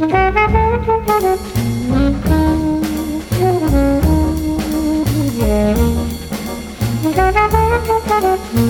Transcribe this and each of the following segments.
Thank you.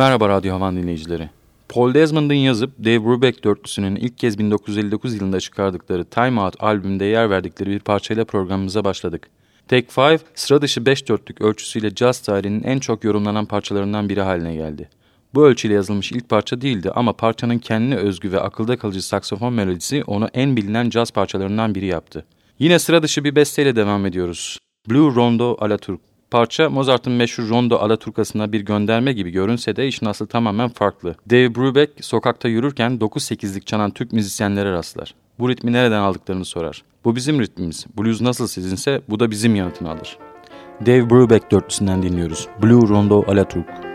Merhaba Radyo Havan dinleyicileri. Paul Desmond'ın yazıp Dave Brubeck dörtlüsünün ilk kez 1959 yılında çıkardıkları Time Out albümünde yer verdikleri bir parçayla programımıza başladık. Take Five, sıra dışı 5 dörtlük ölçüsüyle jazz tarihinin en çok yorumlanan parçalarından biri haline geldi. Bu ölçüyle yazılmış ilk parça değildi ama parçanın kendine özgü ve akılda kalıcı saksofon melodisi onu en bilinen caz parçalarından biri yaptı. Yine sıra dışı bir besteyle devam ediyoruz. Blue Rondo a la Turk. Parça Mozart'ın meşhur Rondo Alaturkası'na bir gönderme gibi görünse de işin aslı tamamen farklı. Dave Brubeck sokakta yürürken 9-8'lik çalan Türk müzisyenlere rastlar. Bu ritmi nereden aldıklarını sorar. Bu bizim ritmimiz. Blues nasıl sizinse bu da bizim yanıtını alır. Dave Brubeck dörtlüsünden dinliyoruz. Blue Rondo Alaturk.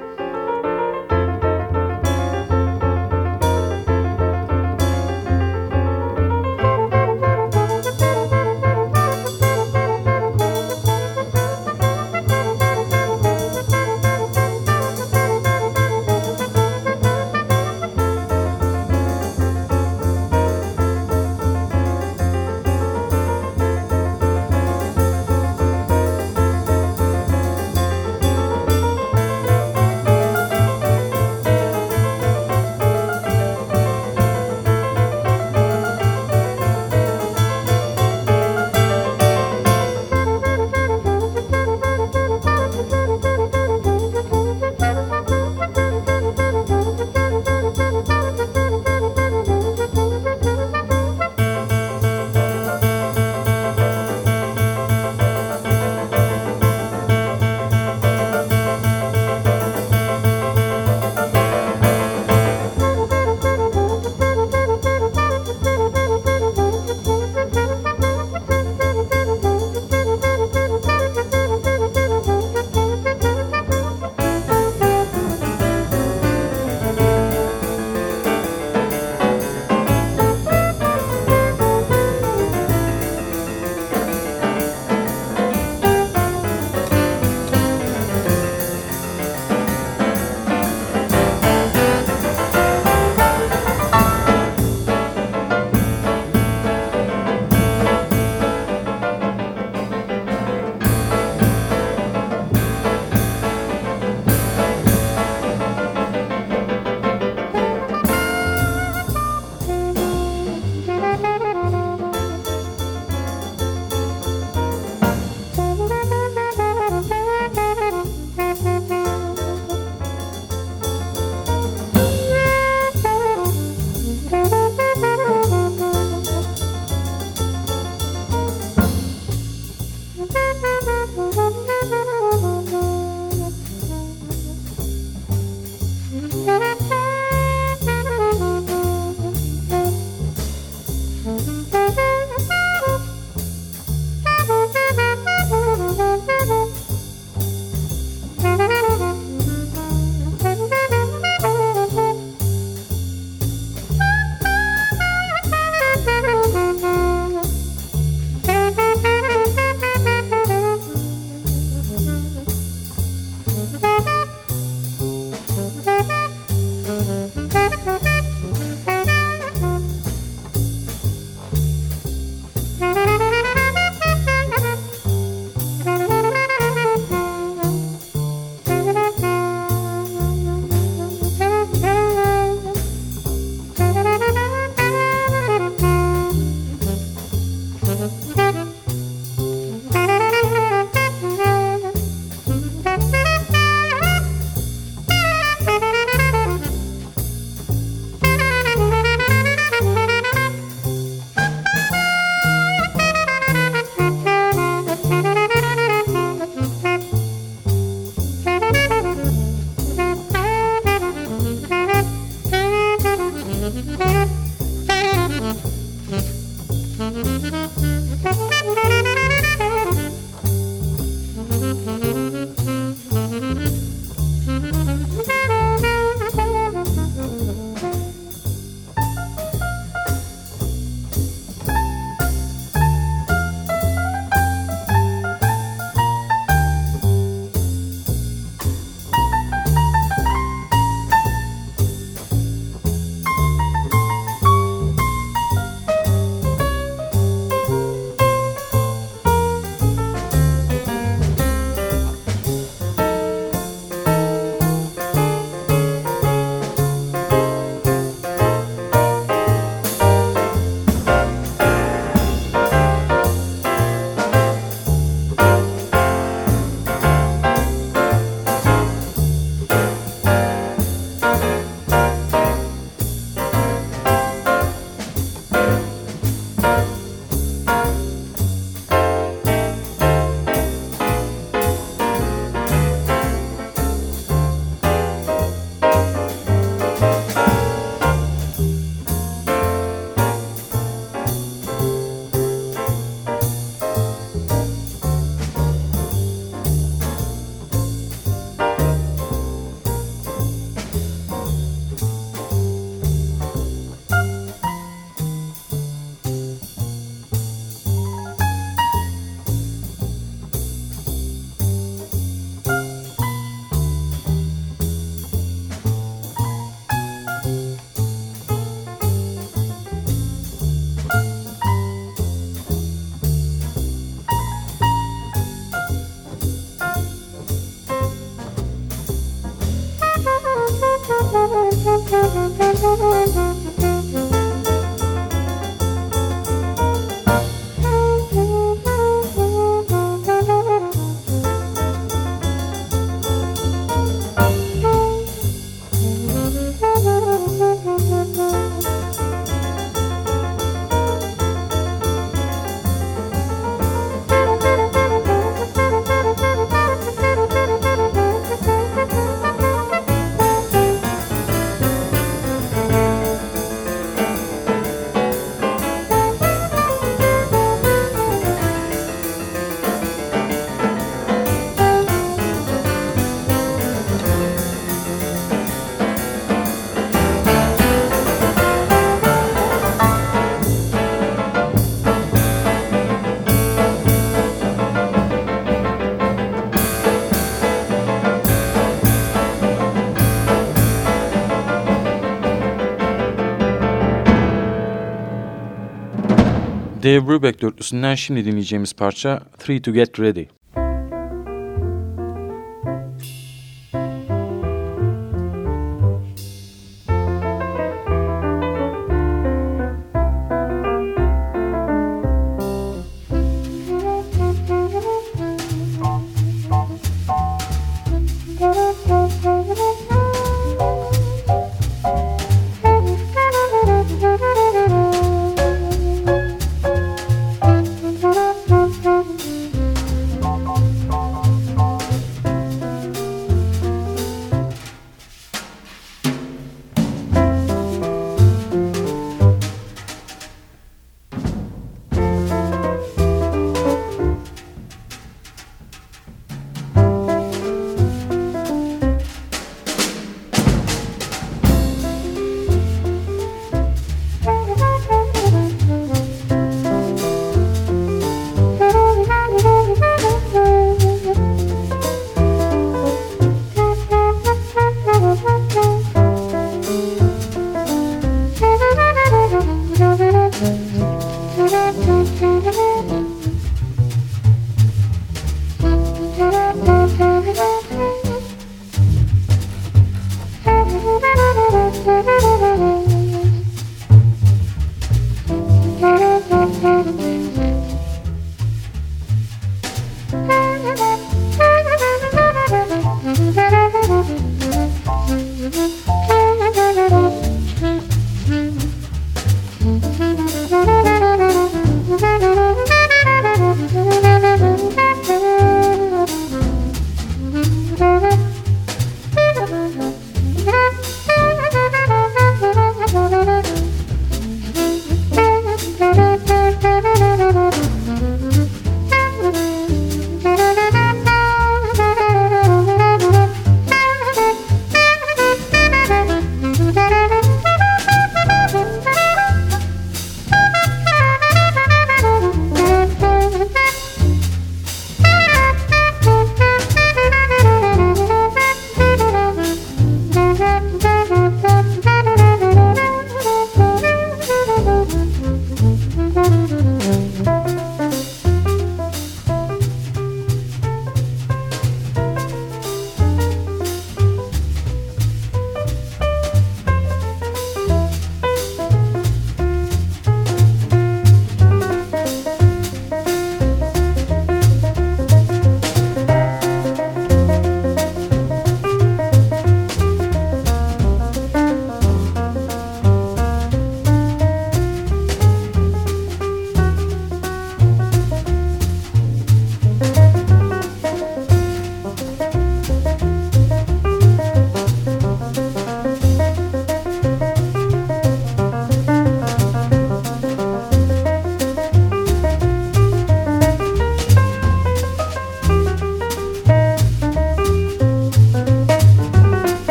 Dave Brubeck dörtlüsünden şimdi dinleyeceğimiz parça Three to Get Ready.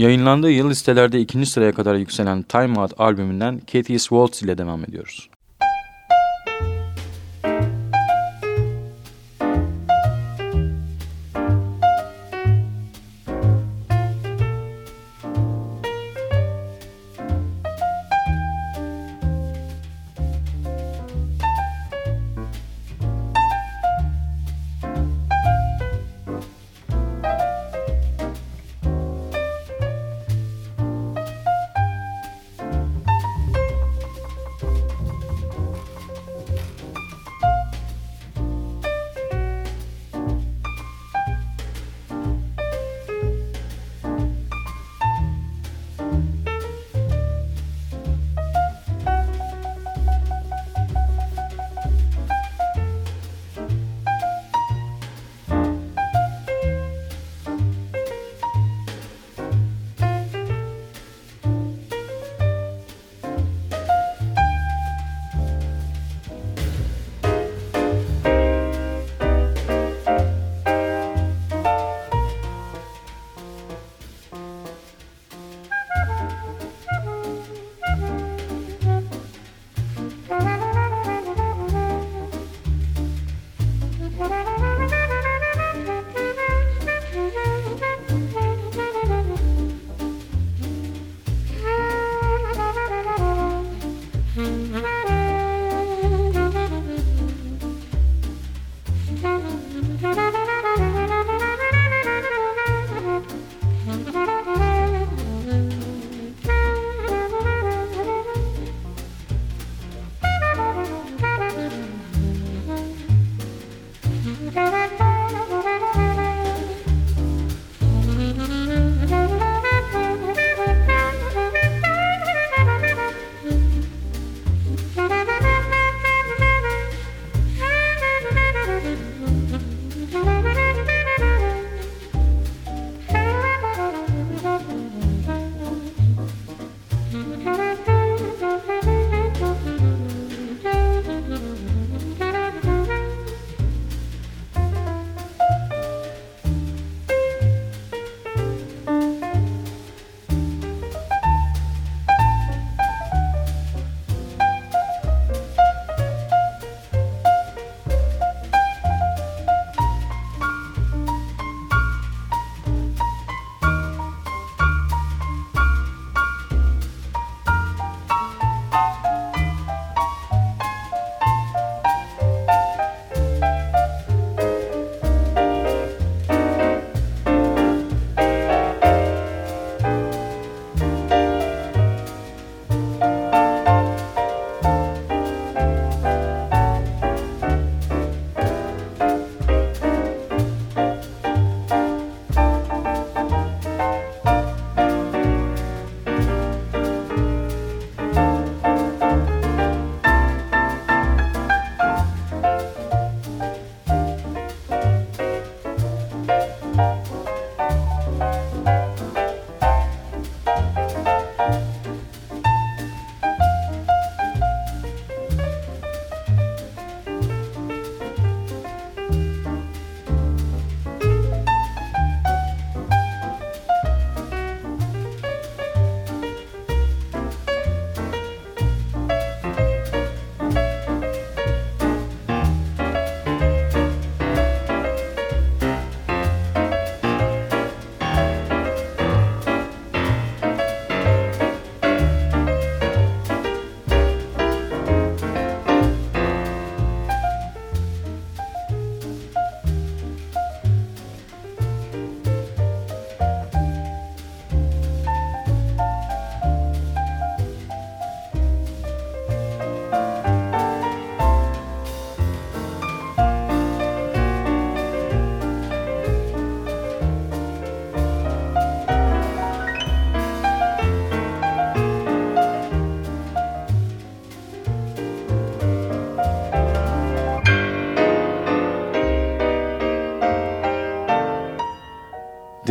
Yayınlandığı yıl listelerde ikinci sıraya kadar yükselen Time Out albümünden Katie's Waltz ile devam ediyoruz.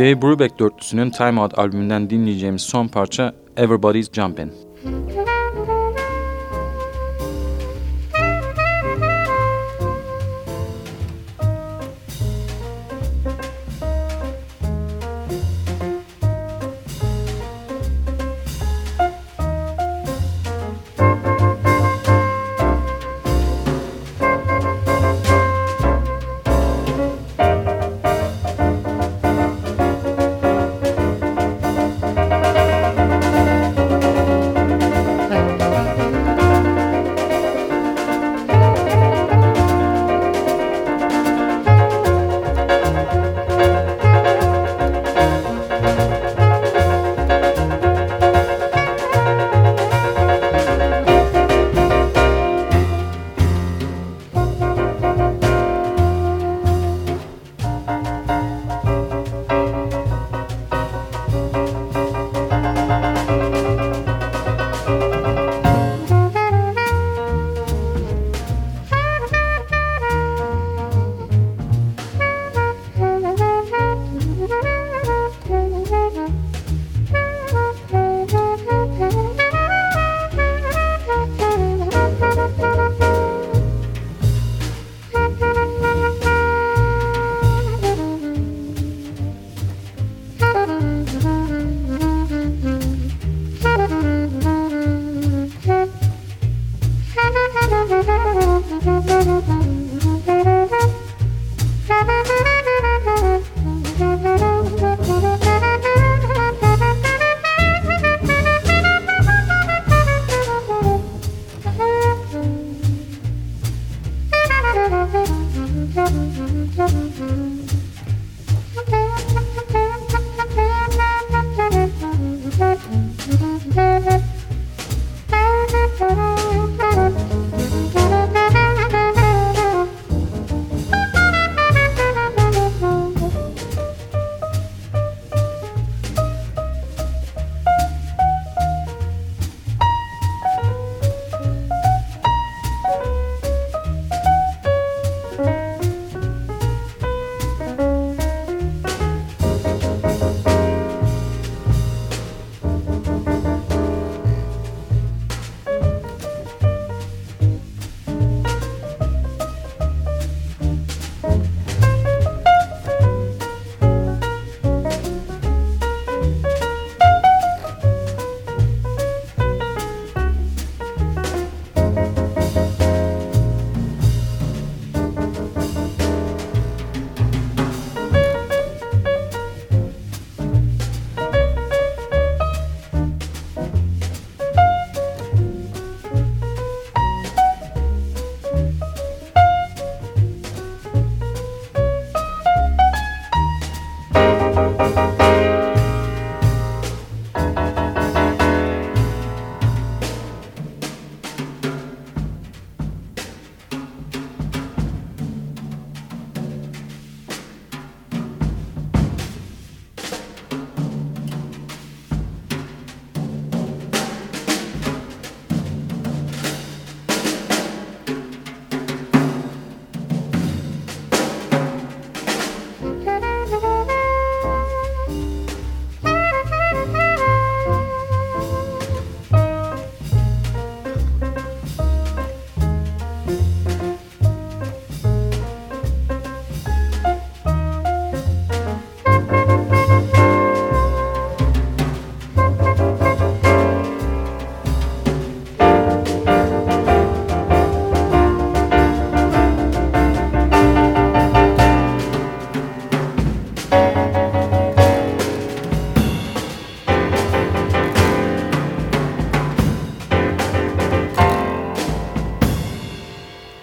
Dave Brubeck dörtlüsünün Time Out albümünden dinleyeceğimiz son parça Everybody's Jumpin'.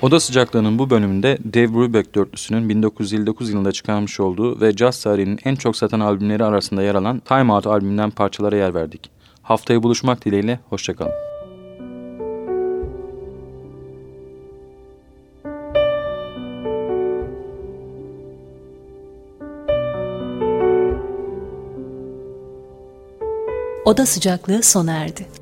Oda sıcaklığının bu bölümünde Dave Brubeck dörtlüsünün 1959 yılında çıkarmış olduğu ve jazz tarihinin en çok satan albümleri arasında yer alan Time Out albümünden parçalara yer verdik. Haftaya buluşmak dileğiyle, hoşçakalın. Oda sıcaklığı sona erdi.